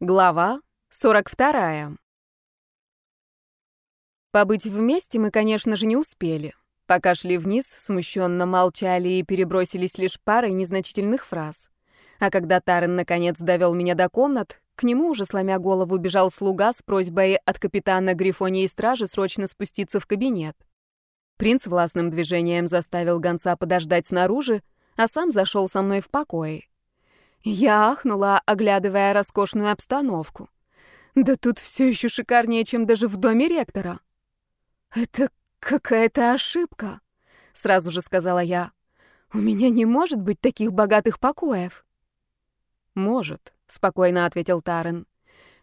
Глава 42. Побыть вместе мы, конечно же, не успели. Пока шли вниз, смущенно молчали и перебросились лишь парой незначительных фраз. А когда Тарен наконец довел меня до комнат, к нему уже сломя голову бежал слуга с просьбой от капитана Грифонии стражи срочно спуститься в кабинет. Принц властным движением заставил гонца подождать снаружи, а сам зашел со мной в покое. Я ахнула, оглядывая роскошную обстановку. Да тут все еще шикарнее, чем даже в доме ректора. Это какая-то ошибка, сразу же сказала я. У меня не может быть таких богатых покоев. Может, спокойно ответил Тарен.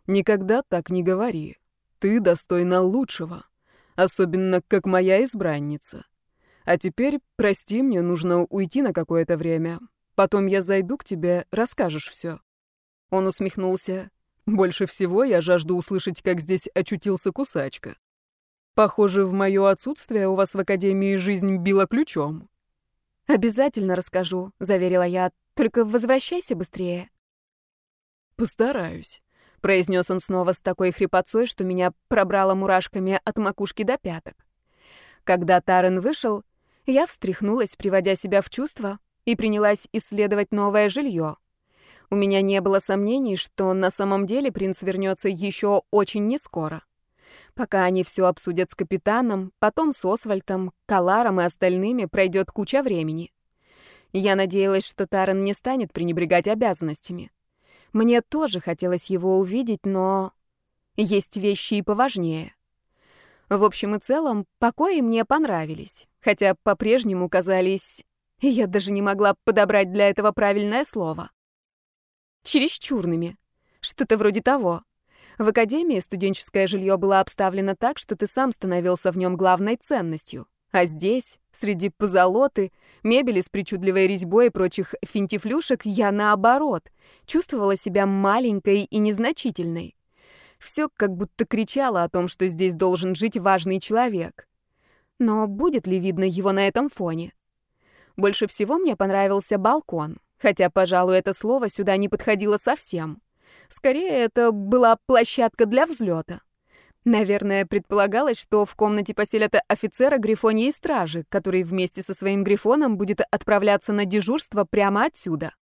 Никогда так не говори. Ты достойна лучшего, особенно как моя избранница. А теперь, прости, мне нужно уйти на какое-то время. Потом я зайду к тебе, расскажешь все. Он усмехнулся. Больше всего я жажду услышать, как здесь очутился кусачка. Похоже, в мое отсутствие у вас в Академии жизнь била ключом. Обязательно расскажу, заверила я. Только возвращайся быстрее. Постараюсь, произнес он снова с такой хрипотцой, что меня пробрало мурашками от макушки до пяток. Когда Тарен вышел, я встряхнулась, приводя себя в чувство, и принялась исследовать новое жилье. У меня не было сомнений, что на самом деле принц вернется еще очень нескоро. Пока они все обсудят с капитаном, потом с Освальдом, Каларом и остальными пройдет куча времени. Я надеялась, что Таран не станет пренебрегать обязанностями. Мне тоже хотелось его увидеть, но есть вещи и поважнее. В общем и целом, покои мне понравились, хотя по-прежнему казались и я даже не могла подобрать для этого правильное слово. Чересчурными. Что-то вроде того. В академии студенческое жилье было обставлено так, что ты сам становился в нем главной ценностью. А здесь, среди позолоты, мебели с причудливой резьбой и прочих финтифлюшек, я, наоборот, чувствовала себя маленькой и незначительной. Все как будто кричало о том, что здесь должен жить важный человек. Но будет ли видно его на этом фоне? Больше всего мне понравился балкон, хотя, пожалуй, это слово сюда не подходило совсем. Скорее, это была площадка для взлета. Наверное, предполагалось, что в комнате поселят офицера Грифонии стражи, который вместе со своим Грифоном будет отправляться на дежурство прямо отсюда.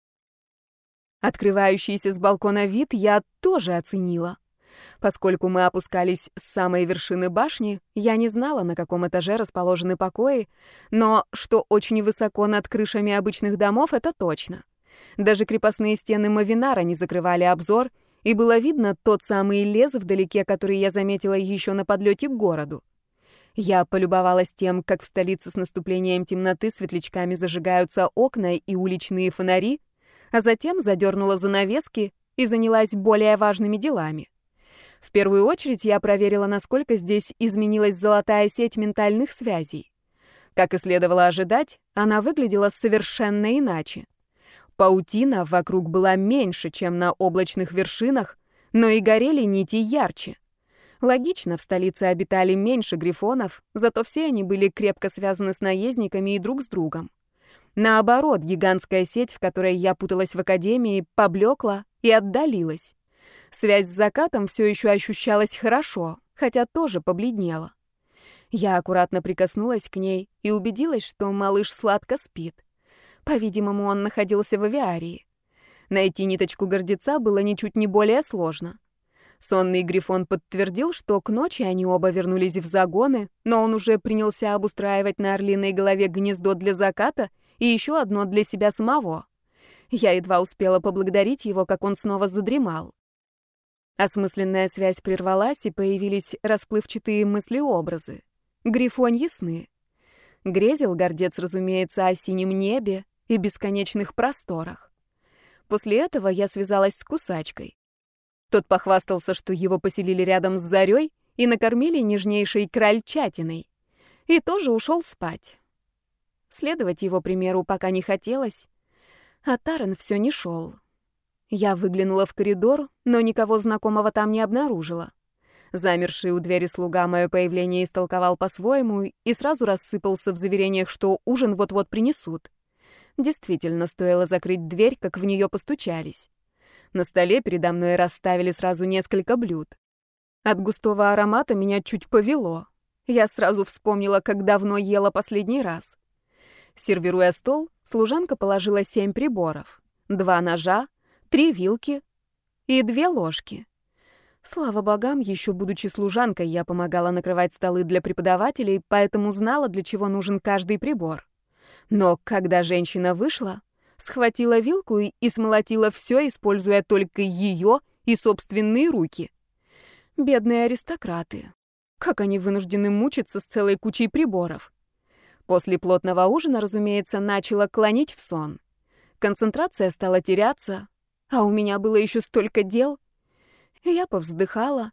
Открывающийся с балкона вид я тоже оценила. Поскольку мы опускались с самой вершины башни, я не знала, на каком этаже расположены покои, но что очень высоко над крышами обычных домов, это точно. Даже крепостные стены Мавинара не закрывали обзор, и было видно тот самый лес вдалеке, который я заметила еще на подлете к городу. Я полюбовалась тем, как в столице с наступлением темноты светлячками зажигаются окна и уличные фонари, а затем задернула занавески и занялась более важными делами. В первую очередь я проверила, насколько здесь изменилась золотая сеть ментальных связей. Как и следовало ожидать, она выглядела совершенно иначе. Паутина вокруг была меньше, чем на облачных вершинах, но и горели нити ярче. Логично, в столице обитали меньше грифонов, зато все они были крепко связаны с наездниками и друг с другом. Наоборот, гигантская сеть, в которой я путалась в академии, поблекла и отдалилась. Связь с закатом все еще ощущалась хорошо, хотя тоже побледнела. Я аккуратно прикоснулась к ней и убедилась, что малыш сладко спит. По-видимому, он находился в авиарии. Найти ниточку гордеца было ничуть не более сложно. Сонный Грифон подтвердил, что к ночи они оба вернулись в загоны, но он уже принялся обустраивать на орлиной голове гнездо для заката и еще одно для себя самого. Я едва успела поблагодарить его, как он снова задремал. Осмысленная связь прервалась, и появились расплывчатые мысли-образы. Грифоньи сны. Грезил гордец, разумеется, о синем небе и бесконечных просторах. После этого я связалась с кусачкой. Тот похвастался, что его поселили рядом с зарей и накормили нежнейшей крольчатиной. И тоже ушел спать. Следовать его примеру пока не хотелось, а Таран все не шел. Я выглянула в коридор, но никого знакомого там не обнаружила. Замерший у двери слуга мое появление истолковал по-своему и сразу рассыпался в заверениях, что ужин вот-вот принесут. Действительно, стоило закрыть дверь, как в нее постучались. На столе передо мной расставили сразу несколько блюд. От густого аромата меня чуть повело. Я сразу вспомнила, как давно ела последний раз. Сервируя стол, служанка положила семь приборов. Два ножа, три вилки и две ложки. Слава богам, еще будучи служанкой, я помогала накрывать столы для преподавателей, поэтому знала, для чего нужен каждый прибор. Но когда женщина вышла, схватила вилку и, и смолотила все, используя только ее и собственные руки. Бедные аристократы. Как они вынуждены мучиться с целой кучей приборов. После плотного ужина, разумеется, начала клонить в сон. Концентрация стала теряться, а у меня было еще столько дел. Я повздыхала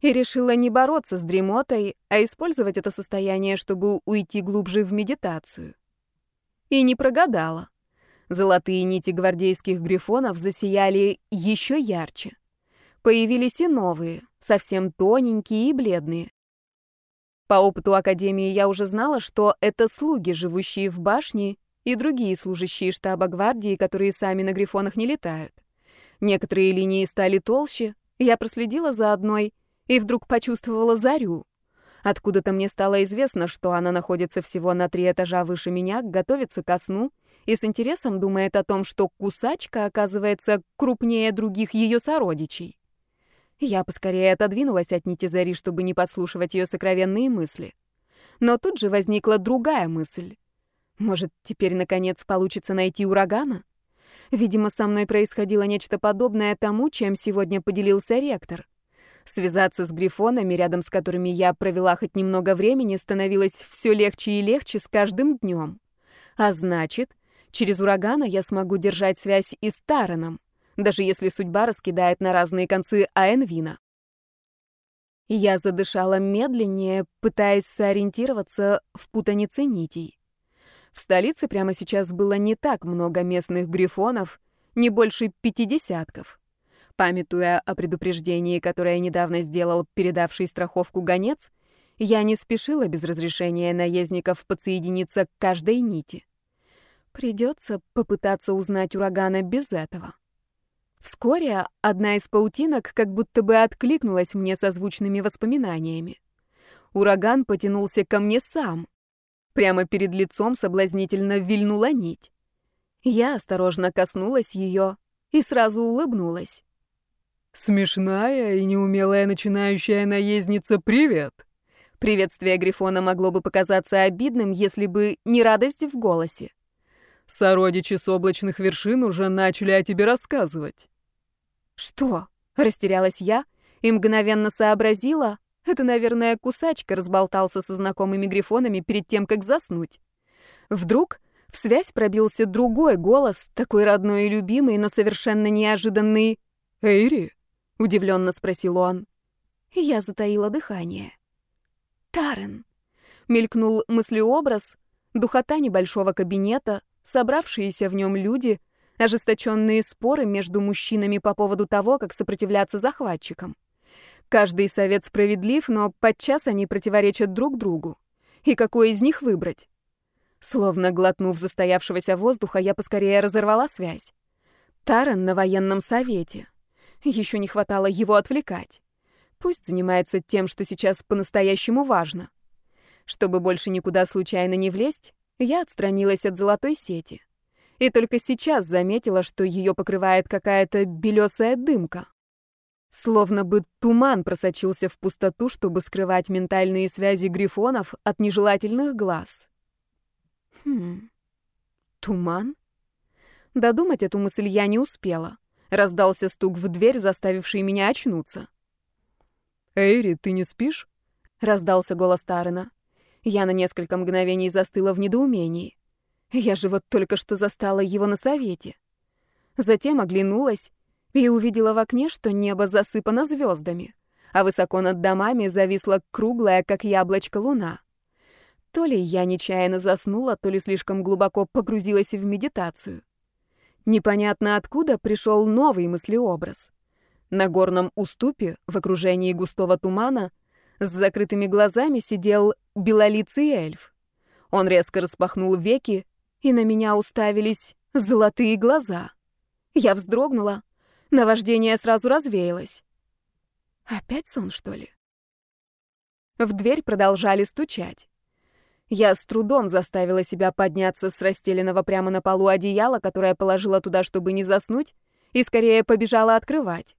и решила не бороться с дремотой, а использовать это состояние, чтобы уйти глубже в медитацию. И не прогадала. Золотые нити гвардейских грифонов засияли еще ярче. Появились и новые, совсем тоненькие и бледные. По опыту Академии я уже знала, что это слуги, живущие в башне, и другие служащие штаба гвардии, которые сами на грифонах не летают. Некоторые линии стали толще, я проследила за одной и вдруг почувствовала зарю. Откуда-то мне стало известно, что она находится всего на три этажа выше меня, готовится ко сну и с интересом думает о том, что кусачка оказывается крупнее других ее сородичей. Я поскорее отодвинулась от нити зари, чтобы не подслушивать ее сокровенные мысли. Но тут же возникла другая мысль. Может, теперь, наконец, получится найти урагана? Видимо, со мной происходило нечто подобное тому, чем сегодня поделился ректор. Связаться с грифонами, рядом с которыми я провела хоть немного времени, становилось все легче и легче с каждым днем. А значит, через урагана я смогу держать связь и с Тараном даже если судьба раскидает на разные концы Аэнвина. Я задышала медленнее, пытаясь сориентироваться в путанице нитей. В столице прямо сейчас было не так много местных грифонов, не больше пятидесятков. Памятуя о предупреждении, которое недавно сделал передавший страховку гонец, я не спешила без разрешения наездников подсоединиться к каждой нити. Придется попытаться узнать урагана без этого. Вскоре одна из паутинок как будто бы откликнулась мне созвучными воспоминаниями. Ураган потянулся ко мне сам. Прямо перед лицом соблазнительно вильнула нить. Я осторожно коснулась ее и сразу улыбнулась. «Смешная и неумелая начинающая наездница, привет!» Приветствие Грифона могло бы показаться обидным, если бы не радость в голосе. Сородичи с облачных вершин уже начали о тебе рассказывать. Что? Растерялась я и мгновенно сообразила. Это, наверное, кусачка разболтался со знакомыми грифонами перед тем, как заснуть. Вдруг в связь пробился другой голос, такой родной и любимый, но совершенно неожиданный. «Эйри?» — удивленно спросил он. Я затаила дыхание. «Тарен!» — мелькнул мыслеобраз, духота небольшого кабинета, собравшиеся в нем люди, ожесточенные споры между мужчинами по поводу того, как сопротивляться захватчикам. Каждый совет справедлив, но подчас они противоречат друг другу. И какой из них выбрать? Словно глотнув застоявшегося воздуха, я поскорее разорвала связь. Таран на военном совете. Еще не хватало его отвлекать. Пусть занимается тем, что сейчас по-настоящему важно. Чтобы больше никуда случайно не влезть, я отстранилась от золотой сети. И только сейчас заметила, что ее покрывает какая-то белесая дымка. Словно бы туман просочился в пустоту, чтобы скрывать ментальные связи грифонов от нежелательных глаз. Хм. Туман? Додумать эту мысль я не успела. Раздался стук в дверь, заставивший меня очнуться. «Эйри, ты не спишь?» — раздался голос Тарена. Я на несколько мгновений застыла в недоумении. Я же вот только что застала его на совете. Затем оглянулась и увидела в окне, что небо засыпано звездами, а высоко над домами зависла круглая, как яблочко, луна. То ли я нечаянно заснула, то ли слишком глубоко погрузилась в медитацию. Непонятно откуда пришел новый мыслеобраз. На горном уступе, в окружении густого тумана, с закрытыми глазами сидел белолицый эльф. Он резко распахнул веки, и на меня уставились золотые глаза. Я вздрогнула, Наваждение сразу развеялось. Опять сон, что ли? В дверь продолжали стучать. Я с трудом заставила себя подняться с расстеленного прямо на полу одеяла, которое положила туда, чтобы не заснуть, и скорее побежала открывать.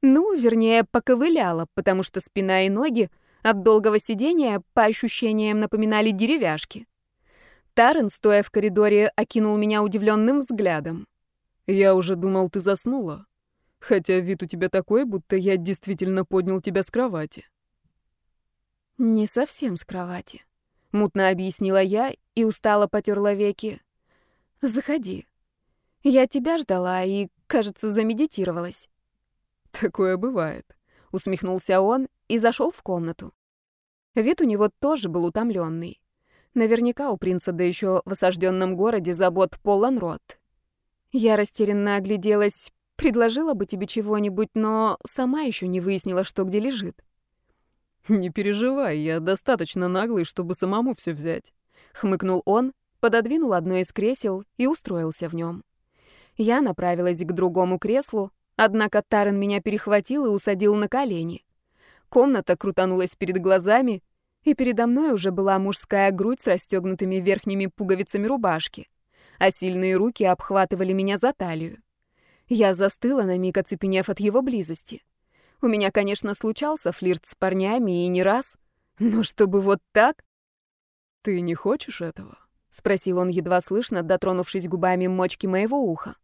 Ну, вернее, поковыляла, потому что спина и ноги от долгого сидения по ощущениям напоминали деревяшки. Тарен, стоя в коридоре, окинул меня удивленным взглядом. «Я уже думал, ты заснула. Хотя вид у тебя такой, будто я действительно поднял тебя с кровати». «Не совсем с кровати», — мутно объяснила я и устало потерла веки. «Заходи. Я тебя ждала и, кажется, замедитировалась». «Такое бывает», — усмехнулся он и зашел в комнату. Вид у него тоже был утомленный. Наверняка у принца, да еще в осажденном городе, забот полон рот. Я растерянно огляделась, предложила бы тебе чего-нибудь, но сама еще не выяснила, что где лежит. «Не переживай, я достаточно наглый, чтобы самому все взять», — хмыкнул он, пододвинул одно из кресел и устроился в нем. Я направилась к другому креслу, однако Тарен меня перехватил и усадил на колени. Комната крутанулась перед глазами, и передо мной уже была мужская грудь с расстегнутыми верхними пуговицами рубашки, а сильные руки обхватывали меня за талию. Я застыла на миг, оцепенев от его близости. У меня, конечно, случался флирт с парнями и не раз, но чтобы вот так... «Ты не хочешь этого?» — спросил он едва слышно, дотронувшись губами мочки моего уха.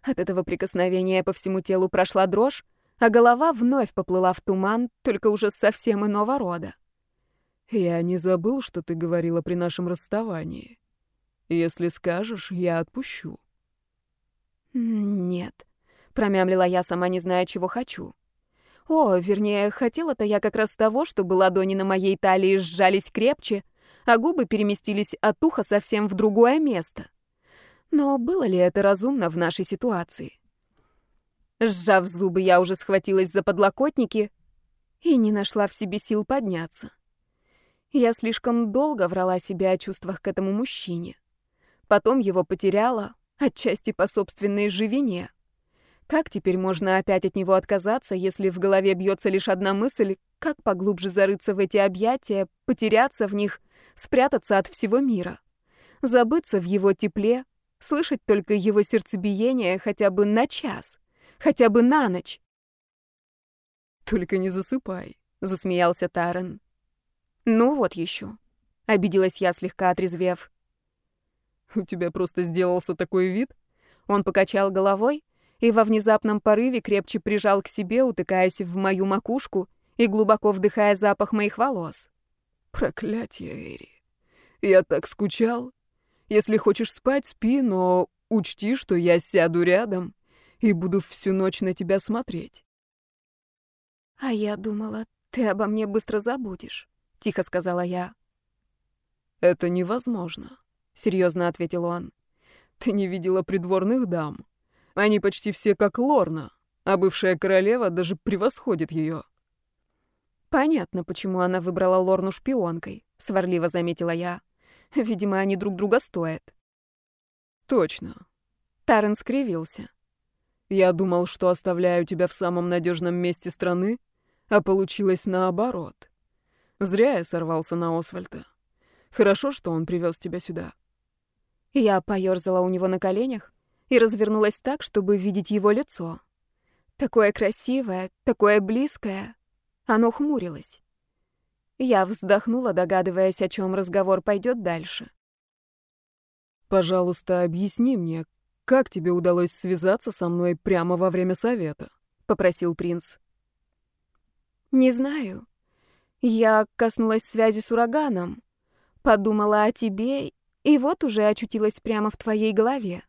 От этого прикосновения по всему телу прошла дрожь, а голова вновь поплыла в туман, только уже совсем иного рода. «Я не забыл, что ты говорила при нашем расставании. Если скажешь, я отпущу». «Нет», — промямлила я, сама не зная, чего хочу. О, вернее, хотела-то я как раз того, чтобы ладони на моей талии сжались крепче, а губы переместились от уха совсем в другое место. Но было ли это разумно в нашей ситуации? Сжав зубы, я уже схватилась за подлокотники и не нашла в себе сил подняться. Я слишком долго врала себе о чувствах к этому мужчине. Потом его потеряла, отчасти по собственной же вине. Как теперь можно опять от него отказаться, если в голове бьется лишь одна мысль, как поглубже зарыться в эти объятия, потеряться в них, спрятаться от всего мира, забыться в его тепле, слышать только его сердцебиение хотя бы на час, хотя бы на ночь. «Только не засыпай», — засмеялся Тарен. «Ну вот еще», — обиделась я, слегка отрезвев. «У тебя просто сделался такой вид?» Он покачал головой и во внезапном порыве крепче прижал к себе, утыкаясь в мою макушку и глубоко вдыхая запах моих волос. «Проклятие, Эри! Я так скучал. Если хочешь спать, спи, но учти, что я сяду рядом и буду всю ночь на тебя смотреть». «А я думала, ты обо мне быстро забудешь». — тихо сказала я. «Это невозможно», — серьезно ответил он. «Ты не видела придворных дам. Они почти все как Лорна, а бывшая королева даже превосходит ее». «Понятно, почему она выбрала Лорну шпионкой», — сварливо заметила я. «Видимо, они друг друга стоят». «Точно». Тарен скривился. «Я думал, что оставляю тебя в самом надежном месте страны, а получилось наоборот. Зря я сорвался на Освальда. Хорошо, что он привез тебя сюда. Я поёрзала у него на коленях и развернулась так, чтобы видеть его лицо. Такое красивое, такое близкое. Оно хмурилось. Я вздохнула, догадываясь, о чем разговор пойдет дальше. «Пожалуйста, объясни мне, как тебе удалось связаться со мной прямо во время совета?» — попросил принц. «Не знаю. Я коснулась связи с ураганом, подумала о тебе, и вот уже очутилась прямо в твоей голове.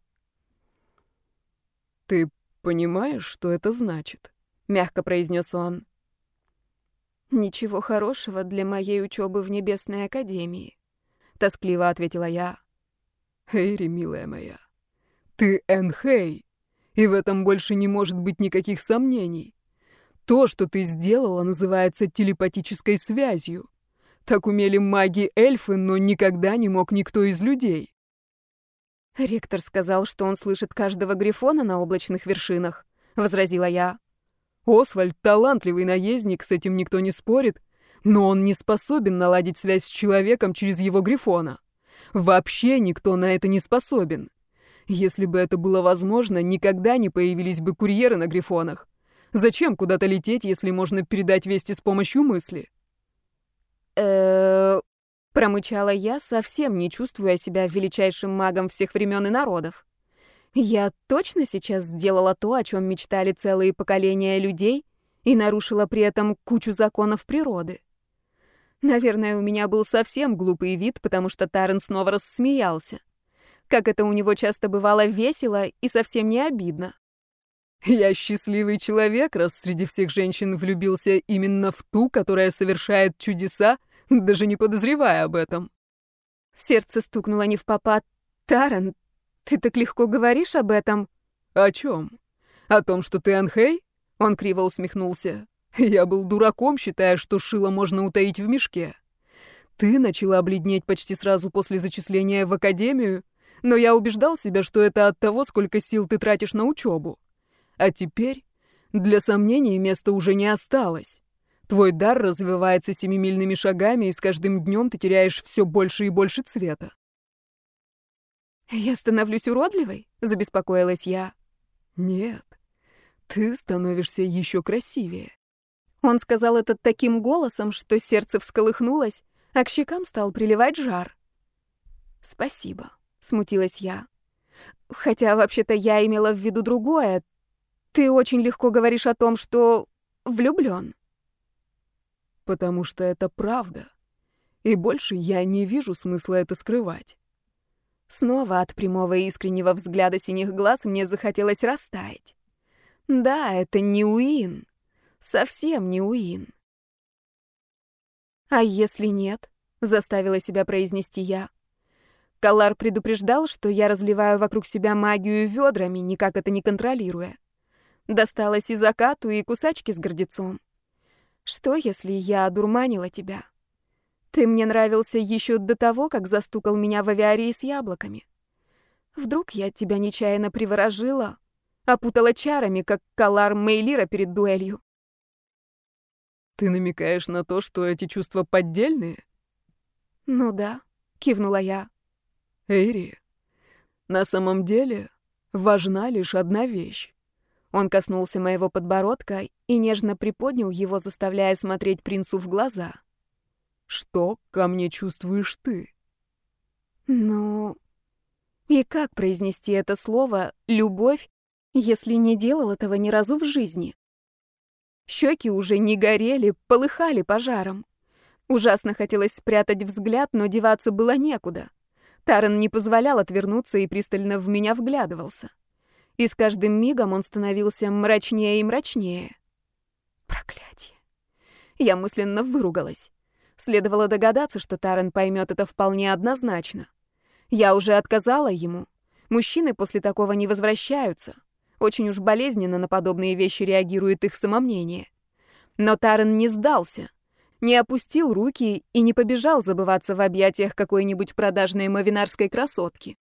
«Ты понимаешь, что это значит?» — мягко произнес он. «Ничего хорошего для моей учебы в Небесной Академии», — тоскливо ответила я. «Эйри, милая моя, ты Энхей, и в этом больше не может быть никаких сомнений. То, что ты сделала, называется телепатической связью. Так умели маги-эльфы, но никогда не мог никто из людей. Ректор сказал, что он слышит каждого грифона на облачных вершинах, — возразила я. «Освальд — талантливый наездник, с этим никто не спорит, но он не способен наладить связь с человеком через его грифона. Вообще никто на это не способен. Если бы это было возможно, никогда не появились бы курьеры на грифонах. Зачем куда-то лететь, если можно передать вести с помощью мысли? Э промычала я, совсем не чувствуя себя величайшим магом всех времен и народов. Я точно сейчас сделала то, о чем мечтали целые поколения людей, и нарушила при этом кучу законов природы. Наверное, у меня был совсем глупый вид, потому что Тарен снова рассмеялся. Как это у него часто бывало весело и совсем не обидно. Я счастливый человек, раз среди всех женщин влюбился именно в ту, которая совершает чудеса, даже не подозревая об этом. Сердце стукнуло не в попад. Таран, ты так легко говоришь об этом. О чем? О том, что ты Анхей? Он криво усмехнулся. Я был дураком, считая, что шило можно утаить в мешке. Ты начала бледнеть почти сразу после зачисления в академию, но я убеждал себя, что это от того, сколько сил ты тратишь на учебу. А теперь для сомнений места уже не осталось. Твой дар развивается семимильными шагами, и с каждым днем ты теряешь все больше и больше цвета. «Я становлюсь уродливой?» — забеспокоилась я. «Нет, ты становишься еще красивее». Он сказал это таким голосом, что сердце всколыхнулось, а к щекам стал приливать жар. «Спасибо», — смутилась я. «Хотя, вообще-то, я имела в виду другое. Ты очень легко говоришь о том, что влюблён. Потому что это правда. И больше я не вижу смысла это скрывать. Снова от прямого и искреннего взгляда синих глаз мне захотелось растаять. Да, это не Уин. Совсем не Уин. А если нет? Заставила себя произнести я. Калар предупреждал, что я разливаю вокруг себя магию ведрами, никак это не контролируя. Досталось и закату, и кусачки с гордецом. Что, если я одурманила тебя? Ты мне нравился еще до того, как застукал меня в авиарии с яблоками. Вдруг я тебя нечаянно приворожила, опутала чарами, как Калар Мейлира перед дуэлью. Ты намекаешь на то, что эти чувства поддельные? Ну да, кивнула я. Эйри, на самом деле важна лишь одна вещь. Он коснулся моего подбородка и нежно приподнял его, заставляя смотреть принцу в глаза. «Что ко мне чувствуешь ты?» «Ну...» И как произнести это слово «любовь», если не делал этого ни разу в жизни? Щеки уже не горели, полыхали пожаром. Ужасно хотелось спрятать взгляд, но деваться было некуда. Таран не позволял отвернуться и пристально в меня вглядывался и с каждым мигом он становился мрачнее и мрачнее. Проклятие. Я мысленно выругалась. Следовало догадаться, что Тарен поймет это вполне однозначно. Я уже отказала ему. Мужчины после такого не возвращаются. Очень уж болезненно на подобные вещи реагирует их самомнение. Но Тарен не сдался, не опустил руки и не побежал забываться в объятиях какой-нибудь продажной мавинарской красотки.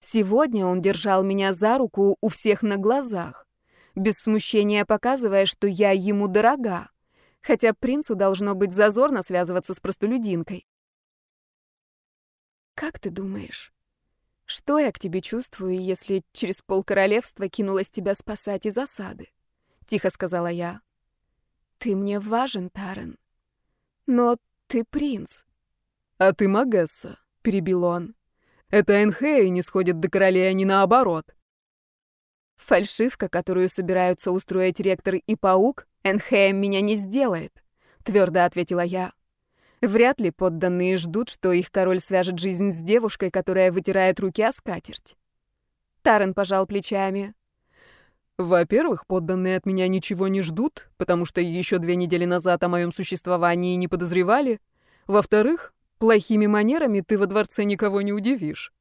Сегодня он держал меня за руку у всех на глазах, без смущения показывая, что я ему дорога, хотя принцу должно быть зазорно связываться с простолюдинкой. «Как ты думаешь, что я к тебе чувствую, если через полкоролевства кинулась тебя спасать из осады?» — тихо сказала я. «Ты мне важен, Тарен, но ты принц». «А ты Магесса», — перебил он. Это Энхей не сходит до королей, а не наоборот. Фальшивка, которую собираются устроить ректор и паук, Энхеем меня не сделает, твердо ответила я. Вряд ли подданные ждут, что их король свяжет жизнь с девушкой, которая вытирает руки о скатерть. Тарен пожал плечами. Во-первых, подданные от меня ничего не ждут, потому что еще две недели назад о моем существовании не подозревали. Во-вторых, Плохими манерами ты во дворце никого не удивишь.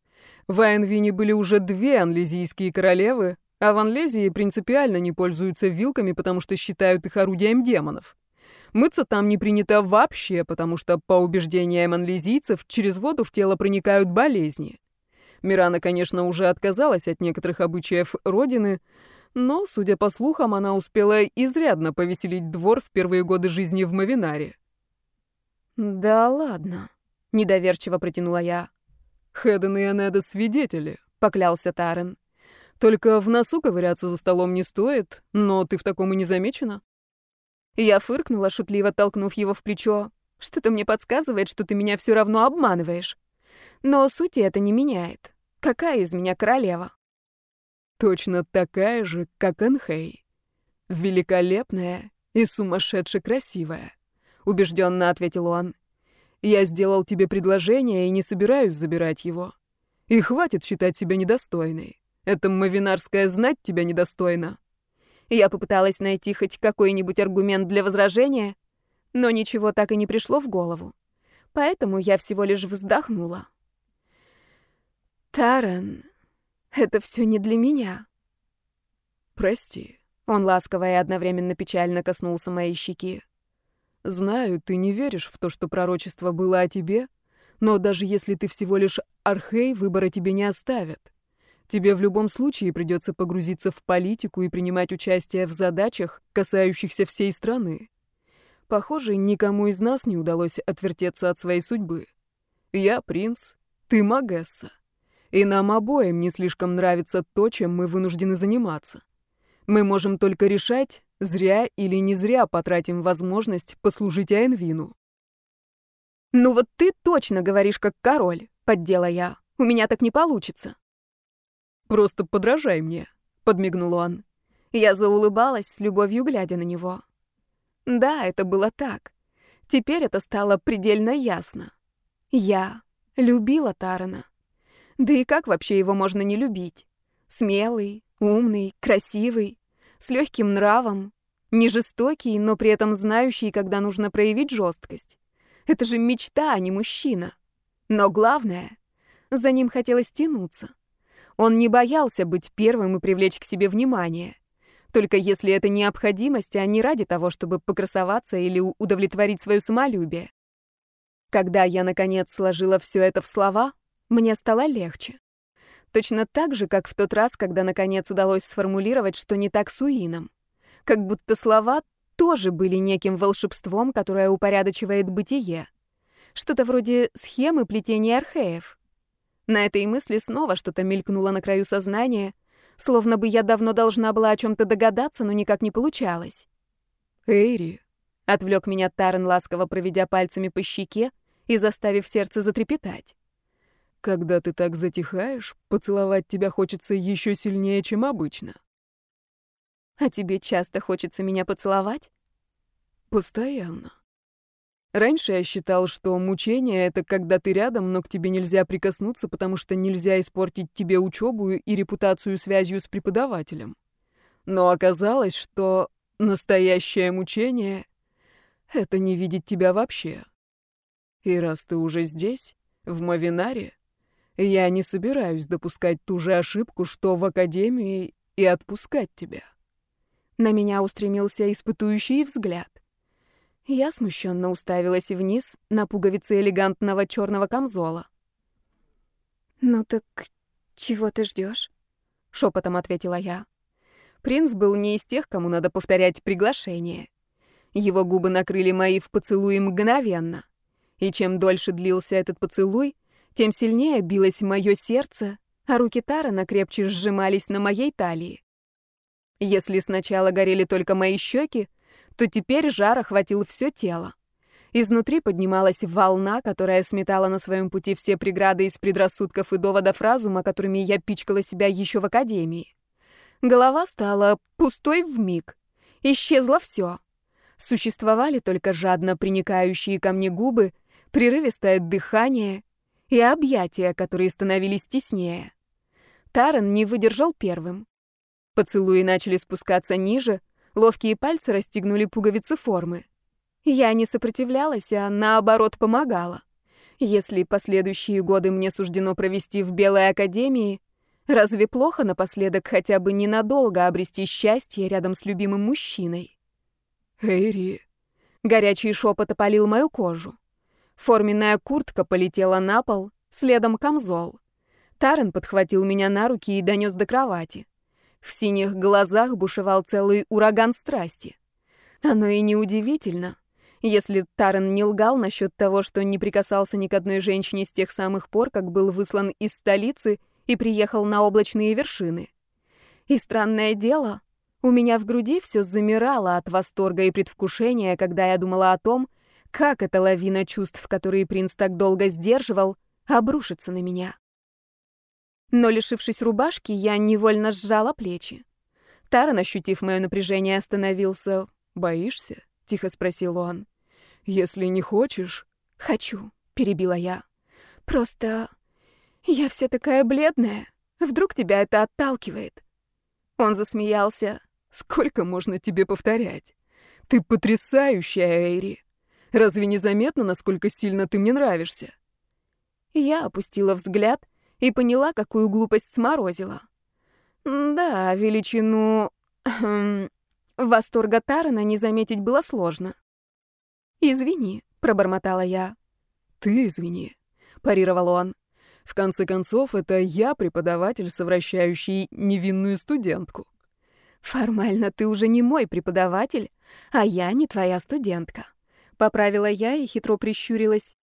В Айнвине были уже две анлезийские королевы, а в Анлезии принципиально не пользуются вилками, потому что считают их орудием демонов. Мыться там не принято вообще, потому что, по убеждениям анлезийцев, через воду в тело проникают болезни. Мирана, конечно, уже отказалась от некоторых обычаев родины, но, судя по слухам, она успела изрядно повеселить двор в первые годы жизни в Мавинаре. «Да ладно», — недоверчиво протянула я. «Хэдден и Анеда свидетели», — поклялся Тарен. «Только в носу ковыряться за столом не стоит, но ты в таком и не замечена». Я фыркнула, шутливо толкнув его в плечо. «Что-то мне подсказывает, что ты меня все равно обманываешь. Но сути это не меняет. Какая из меня королева?» «Точно такая же, как Энхей. Великолепная и сумасшедше красивая», — убежденно ответил он. «Я сделал тебе предложение и не собираюсь забирать его. И хватит считать себя недостойной. Эта мавинарская знать тебя недостойна». Я попыталась найти хоть какой-нибудь аргумент для возражения, но ничего так и не пришло в голову. Поэтому я всего лишь вздохнула. Таран, это все не для меня. Прости. Он ласково и одновременно печально коснулся моей щеки. Знаю, ты не веришь в то, что пророчество было о тебе, но даже если ты всего лишь архей, выбора тебе не оставят. Тебе в любом случае придется погрузиться в политику и принимать участие в задачах, касающихся всей страны. Похоже, никому из нас не удалось отвертеться от своей судьбы. Я принц, ты магесса. И нам обоим не слишком нравится то, чем мы вынуждены заниматься. Мы можем только решать, зря или не зря потратим возможность послужить Айнвину. «Ну вот ты точно говоришь как король», — поддела я. «У меня так не получится». «Просто подражай мне», — подмигнул он. Я заулыбалась с любовью, глядя на него. Да, это было так. Теперь это стало предельно ясно. Я любила Тарана. Да и как вообще его можно не любить? Смелый, умный, красивый, с легким нравом, не жестокий, но при этом знающий, когда нужно проявить жесткость. Это же мечта, а не мужчина. Но главное, за ним хотелось тянуться. Он не боялся быть первым и привлечь к себе внимание. Только если это необходимость, а не ради того, чтобы покрасоваться или удовлетворить свое самолюбие. Когда я, наконец, сложила все это в слова, мне стало легче. Точно так же, как в тот раз, когда, наконец, удалось сформулировать, что не так с Уином. Как будто слова тоже были неким волшебством, которое упорядочивает бытие. Что-то вроде схемы плетения археев. На этой мысли снова что-то мелькнуло на краю сознания, словно бы я давно должна была о чем-то догадаться, но никак не получалось. «Эйри», — отвлек меня Тарен, ласково проведя пальцами по щеке и заставив сердце затрепетать. «Когда ты так затихаешь, поцеловать тебя хочется еще сильнее, чем обычно». «А тебе часто хочется меня поцеловать?» «Постоянно». Раньше я считал, что мучение — это когда ты рядом, но к тебе нельзя прикоснуться, потому что нельзя испортить тебе учебу и репутацию связью с преподавателем. Но оказалось, что настоящее мучение — это не видеть тебя вообще. И раз ты уже здесь, в Мавинаре, я не собираюсь допускать ту же ошибку, что в Академии, и отпускать тебя. На меня устремился испытующий взгляд. Я смущенно уставилась вниз на пуговицы элегантного черного камзола. «Ну так чего ты ждешь? шепотом ответила я. Принц был не из тех, кому надо повторять приглашение. Его губы накрыли мои в поцелуе мгновенно. И чем дольше длился этот поцелуй, тем сильнее билось мое сердце, а руки Тарана крепче сжимались на моей талии. Если сначала горели только мои щеки, то теперь жар охватил все тело. Изнутри поднималась волна, которая сметала на своем пути все преграды из предрассудков и доводов разума, которыми я пичкала себя еще в академии. Голова стала пустой в миг. Исчезло все. Существовали только жадно приникающие ко мне губы, прерывистое дыхание и объятия, которые становились теснее. Таран не выдержал первым. Поцелуи начали спускаться ниже, Ловкие пальцы расстегнули пуговицы формы. Я не сопротивлялась, а наоборот помогала. Если последующие годы мне суждено провести в Белой Академии, разве плохо напоследок хотя бы ненадолго обрести счастье рядом с любимым мужчиной? Эйри. Горячий шепот опалил мою кожу. Форменная куртка полетела на пол, следом камзол. Тарен подхватил меня на руки и донес до кровати. В синих глазах бушевал целый ураган страсти. Оно и неудивительно, если Таран не лгал насчет того, что не прикасался ни к одной женщине с тех самых пор, как был выслан из столицы и приехал на облачные вершины. И странное дело, у меня в груди все замирало от восторга и предвкушения, когда я думала о том, как эта лавина чувств, которые принц так долго сдерживал, обрушится на меня. Но, лишившись рубашки, я невольно сжала плечи. Таран, ощутив мое напряжение, остановился. «Боишься?» — тихо спросил он. «Если не хочешь...» «Хочу», — перебила я. «Просто я вся такая бледная. Вдруг тебя это отталкивает?» Он засмеялся. «Сколько можно тебе повторять? Ты потрясающая, Эйри. Разве не заметно, насколько сильно ты мне нравишься?» Я опустила взгляд и поняла, какую глупость сморозила. Да, величину... Восторга Тарана не заметить было сложно. «Извини», — пробормотала я. «Ты извини», — парировал он. «В конце концов, это я преподаватель, совращающий невинную студентку». «Формально ты уже не мой преподаватель, а я не твоя студентка», — поправила я и хитро прищурилась.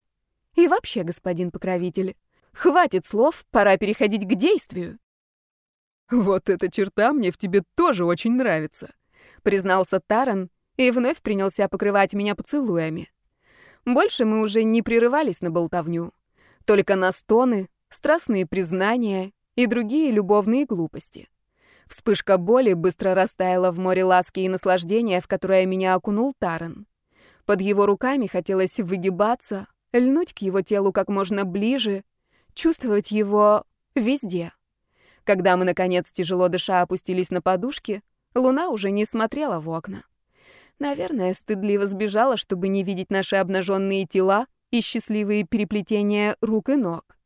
«И вообще, господин покровитель, хватит слов, пора переходить к действию». «Вот эта черта мне в тебе тоже очень нравится», — признался Таран и вновь принялся покрывать меня поцелуями. Больше мы уже не прерывались на болтовню, только на стоны, страстные признания и другие любовные глупости. Вспышка боли быстро растаяла в море ласки и наслаждения, в которое меня окунул Таран. Под его руками хотелось выгибаться, льнуть к его телу как можно ближе, чувствовать его везде. Когда мы, наконец, тяжело дыша опустились на подушки, луна уже не смотрела в окна. Наверное, стыдливо сбежала, чтобы не видеть наши обнаженные тела и счастливые переплетения рук и ног.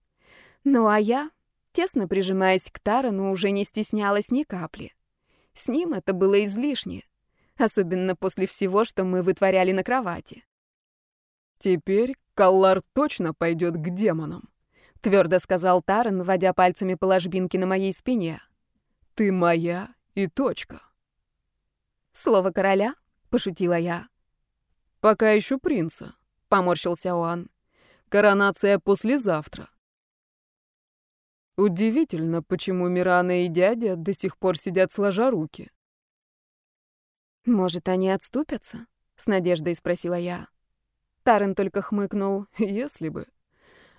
Ну а я, тесно прижимаясь к Тарану, уже не стеснялась ни капли. С ним это было излишне, особенно после всего, что мы вытворяли на кровати. «Теперь Каллар точно пойдет к демонам», — твердо сказал Таран, водя пальцами по ложбинке на моей спине. «Ты моя и точка». Слово короля пошутила я. Пока еще принца, поморщился он. Коронация послезавтра. Удивительно, почему Мирана и дядя до сих пор сидят сложа руки. Может, они отступятся? С надеждой спросила я. Тарен только хмыкнул. Если бы.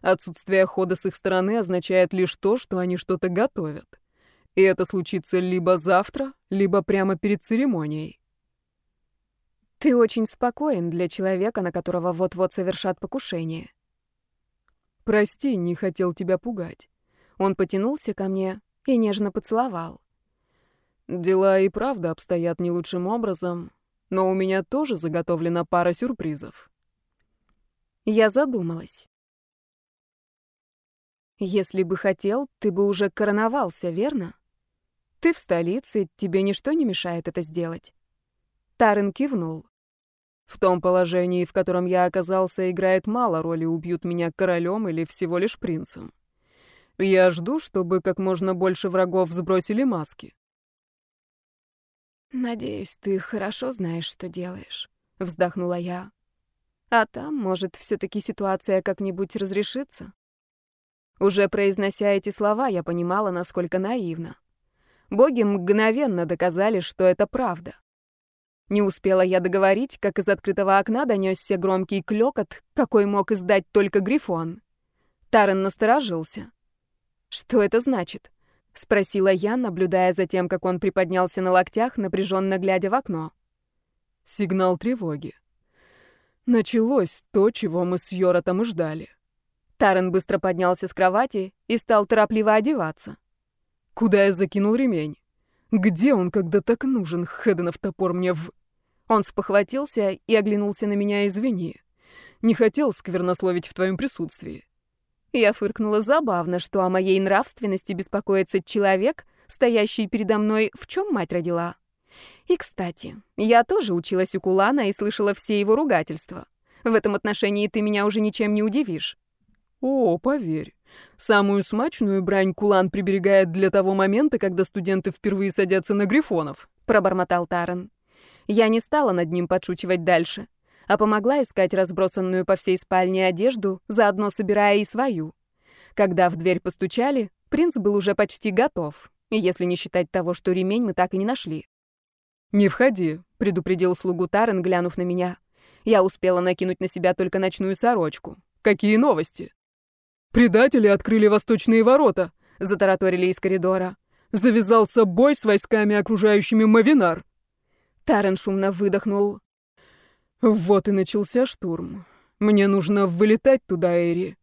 Отсутствие хода с их стороны означает лишь то, что они что-то готовят. И это случится либо завтра, либо прямо перед церемонией. Ты очень спокоен для человека, на которого вот-вот совершат покушение. Прости, не хотел тебя пугать. Он потянулся ко мне и нежно поцеловал. Дела и правда обстоят не лучшим образом, но у меня тоже заготовлена пара сюрпризов. Я задумалась. Если бы хотел, ты бы уже короновался, верно? Ты в столице, тебе ничто не мешает это сделать. Тарен кивнул. В том положении, в котором я оказался, играет мало роли, убьют меня королем или всего лишь принцем. Я жду, чтобы как можно больше врагов сбросили маски. «Надеюсь, ты хорошо знаешь, что делаешь», — вздохнула я. «А там, может, все-таки ситуация как-нибудь разрешится?» Уже произнося эти слова, я понимала, насколько наивно. Боги мгновенно доказали, что это правда. Не успела я договорить, как из открытого окна донесся громкий клёкот, какой мог издать только Грифон. Тарен насторожился. «Что это значит?» — спросила я, наблюдая за тем, как он приподнялся на локтях, напряженно глядя в окно. «Сигнал тревоги. Началось то, чего мы с Йоротом и ждали». Тарен быстро поднялся с кровати и стал торопливо одеваться. «Куда я закинул ремень? Где он, когда так нужен, Хеденов топор мне в...» Он спохватился и оглянулся на меня, извини. Не хотел сквернословить в твоем присутствии. Я фыркнула забавно, что о моей нравственности беспокоится человек, стоящий передо мной, в чем мать родила. И, кстати, я тоже училась у Кулана и слышала все его ругательства. В этом отношении ты меня уже ничем не удивишь. О, поверь, самую смачную брань Кулан приберегает для того момента, когда студенты впервые садятся на грифонов, пробормотал Таран. Я не стала над ним подшучивать дальше, а помогла искать разбросанную по всей спальне одежду, заодно собирая и свою. Когда в дверь постучали, принц был уже почти готов, если не считать того, что ремень мы так и не нашли. «Не входи», — предупредил слугу Тарен, глянув на меня. Я успела накинуть на себя только ночную сорочку. «Какие новости?» «Предатели открыли восточные ворота», — затараторили из коридора. «Завязался бой с войсками, окружающими Мавинар». Тарен шумно выдохнул. Вот и начался штурм. Мне нужно вылетать туда, Эри.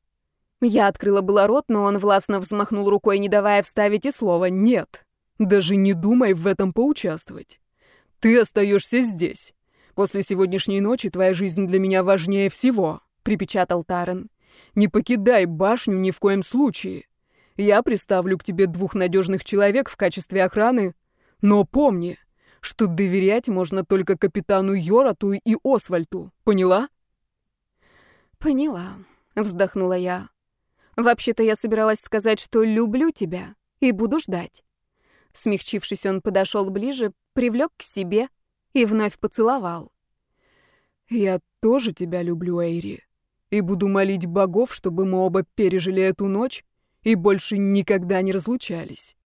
Я открыла было рот, но он властно взмахнул рукой, не давая вставить и слова «нет». Даже не думай в этом поучаствовать. Ты остаешься здесь. После сегодняшней ночи твоя жизнь для меня важнее всего, припечатал Тарен. Не покидай башню ни в коем случае. Я приставлю к тебе двух надежных человек в качестве охраны, но помни, что доверять можно только капитану Йорату и Освальту. Поняла? Поняла, вздохнула я. Вообще-то я собиралась сказать, что люблю тебя и буду ждать. Смягчившись, он подошел ближе, привлек к себе и вновь поцеловал. «Я тоже тебя люблю, Эйри, и буду молить богов, чтобы мы оба пережили эту ночь и больше никогда не разлучались».